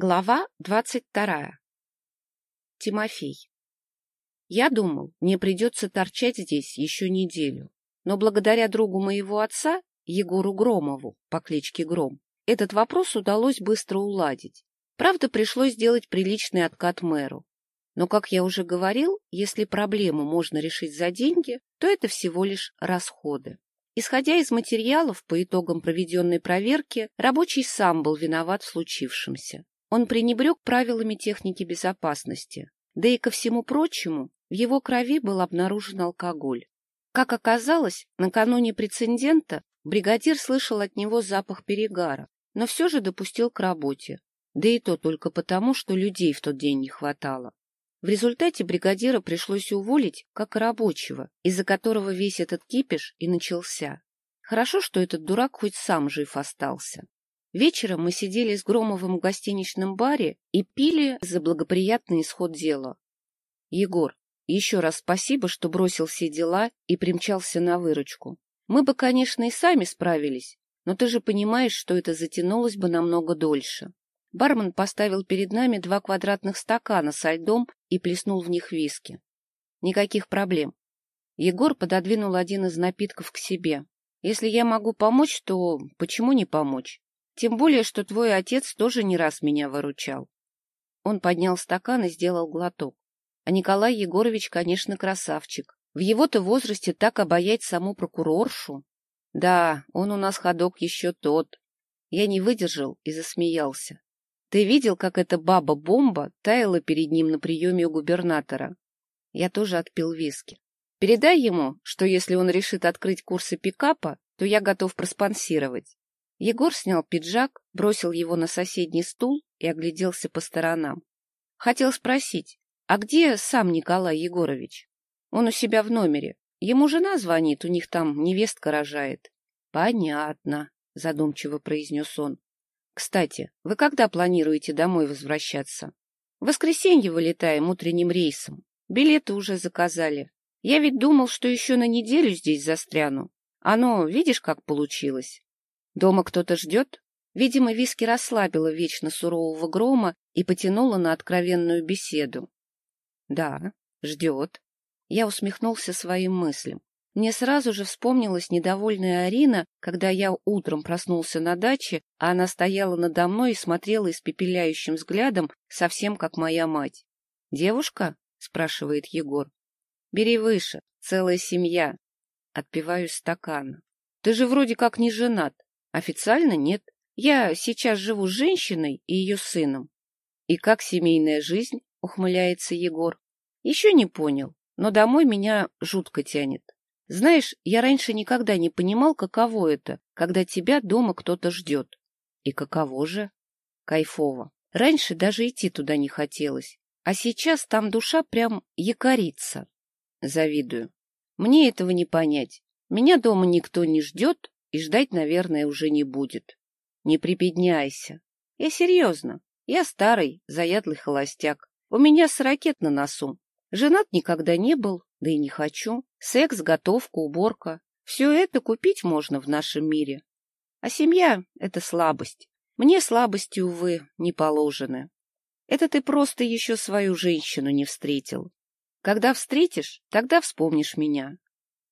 Глава двадцать вторая. Тимофей. Я думал, мне придется торчать здесь еще неделю, но благодаря другу моего отца, Егору Громову по кличке Гром, этот вопрос удалось быстро уладить. Правда, пришлось сделать приличный откат мэру. Но, как я уже говорил, если проблему можно решить за деньги, то это всего лишь расходы. Исходя из материалов по итогам проведенной проверки, рабочий сам был виноват в случившемся. Он пренебрег правилами техники безопасности. Да и ко всему прочему, в его крови был обнаружен алкоголь. Как оказалось, накануне прецедента бригадир слышал от него запах перегара, но все же допустил к работе. Да и то только потому, что людей в тот день не хватало. В результате бригадира пришлось уволить, как и рабочего, из-за которого весь этот кипиш и начался. Хорошо, что этот дурак хоть сам жив остался. Вечером мы сидели с Громовым в гостиничном баре и пили за благоприятный исход дела. Егор, еще раз спасибо, что бросил все дела и примчался на выручку. Мы бы, конечно, и сами справились, но ты же понимаешь, что это затянулось бы намного дольше. Бармен поставил перед нами два квадратных стакана со льдом и плеснул в них виски. Никаких проблем. Егор пододвинул один из напитков к себе. Если я могу помочь, то почему не помочь? Тем более, что твой отец тоже не раз меня выручал. Он поднял стакан и сделал глоток. А Николай Егорович, конечно, красавчик. В его-то возрасте так обаять саму прокуроршу. Да, он у нас ходок еще тот. Я не выдержал и засмеялся. Ты видел, как эта баба-бомба таяла перед ним на приеме у губернатора? Я тоже отпил виски. Передай ему, что если он решит открыть курсы пикапа, то я готов проспонсировать. Егор снял пиджак, бросил его на соседний стул и огляделся по сторонам. Хотел спросить, а где сам Николай Егорович? Он у себя в номере. Ему жена звонит, у них там невестка рожает. — Понятно, — задумчиво произнес он. — Кстати, вы когда планируете домой возвращаться? — В воскресенье вылетаем утренним рейсом. Билеты уже заказали. Я ведь думал, что еще на неделю здесь застряну. Оно, видишь, как получилось? Дома кто-то ждет? Видимо, виски расслабила вечно сурового грома и потянула на откровенную беседу. Да, ждет. Я усмехнулся своим мыслям. Мне сразу же вспомнилась недовольная Арина, когда я утром проснулся на даче, а она стояла надо мной и смотрела испепеляющим взглядом, совсем как моя мать. «Девушка?» — спрашивает Егор. «Бери выше, целая семья». Отпиваю стакана. «Ты же вроде как не женат. Официально нет. Я сейчас живу с женщиной и ее сыном. И как семейная жизнь, ухмыляется Егор. Еще не понял, но домой меня жутко тянет. Знаешь, я раньше никогда не понимал, каково это, когда тебя дома кто-то ждет. И каково же? Кайфово. Раньше даже идти туда не хотелось. А сейчас там душа прям якорится. Завидую. Мне этого не понять. Меня дома никто не ждет, и ждать, наверное, уже не будет. Не припедняйся. Я серьезно. Я старый, заядлый холостяк. У меня сорокет на носу. Женат никогда не был, да и не хочу. Секс, готовка, уборка. Все это купить можно в нашем мире. А семья — это слабость. Мне слабости, увы, не положены. Это ты просто еще свою женщину не встретил. Когда встретишь, тогда вспомнишь меня.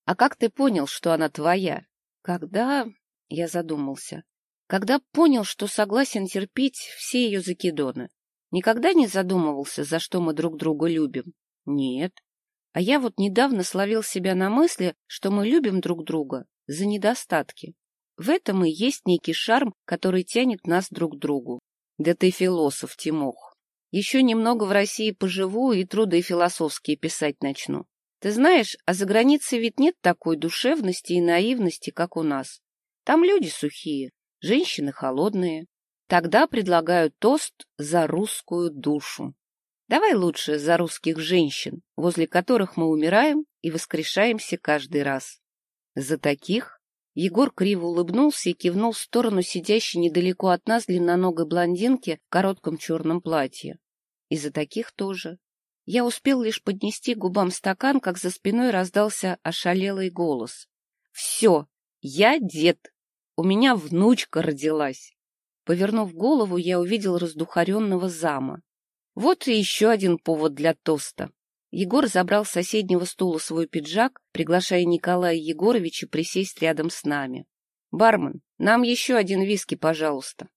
А как ты понял, что она твоя? Когда... Я задумался. Когда понял, что согласен терпеть все ее закидоны. Никогда не задумывался, за что мы друг друга любим? Нет. А я вот недавно словил себя на мысли, что мы любим друг друга за недостатки. В этом и есть некий шарм, который тянет нас друг к другу. Да ты философ, Тимох. Еще немного в России поживу и труды философские писать начну. Ты знаешь, а за границей ведь нет такой душевности и наивности, как у нас. Там люди сухие, женщины холодные. Тогда предлагаю тост за русскую душу. Давай лучше за русских женщин, возле которых мы умираем и воскрешаемся каждый раз. За таких? Егор криво улыбнулся и кивнул в сторону сидящей недалеко от нас длинноногой блондинки в коротком черном платье. И за таких тоже. Я успел лишь поднести губам стакан, как за спиной раздался ошалелый голос. — Все, я дед. У меня внучка родилась. Повернув голову, я увидел раздухаренного зама. Вот и еще один повод для тоста. Егор забрал с соседнего стула свой пиджак, приглашая Николая Егоровича присесть рядом с нами. «Бармен, нам еще один виски, пожалуйста».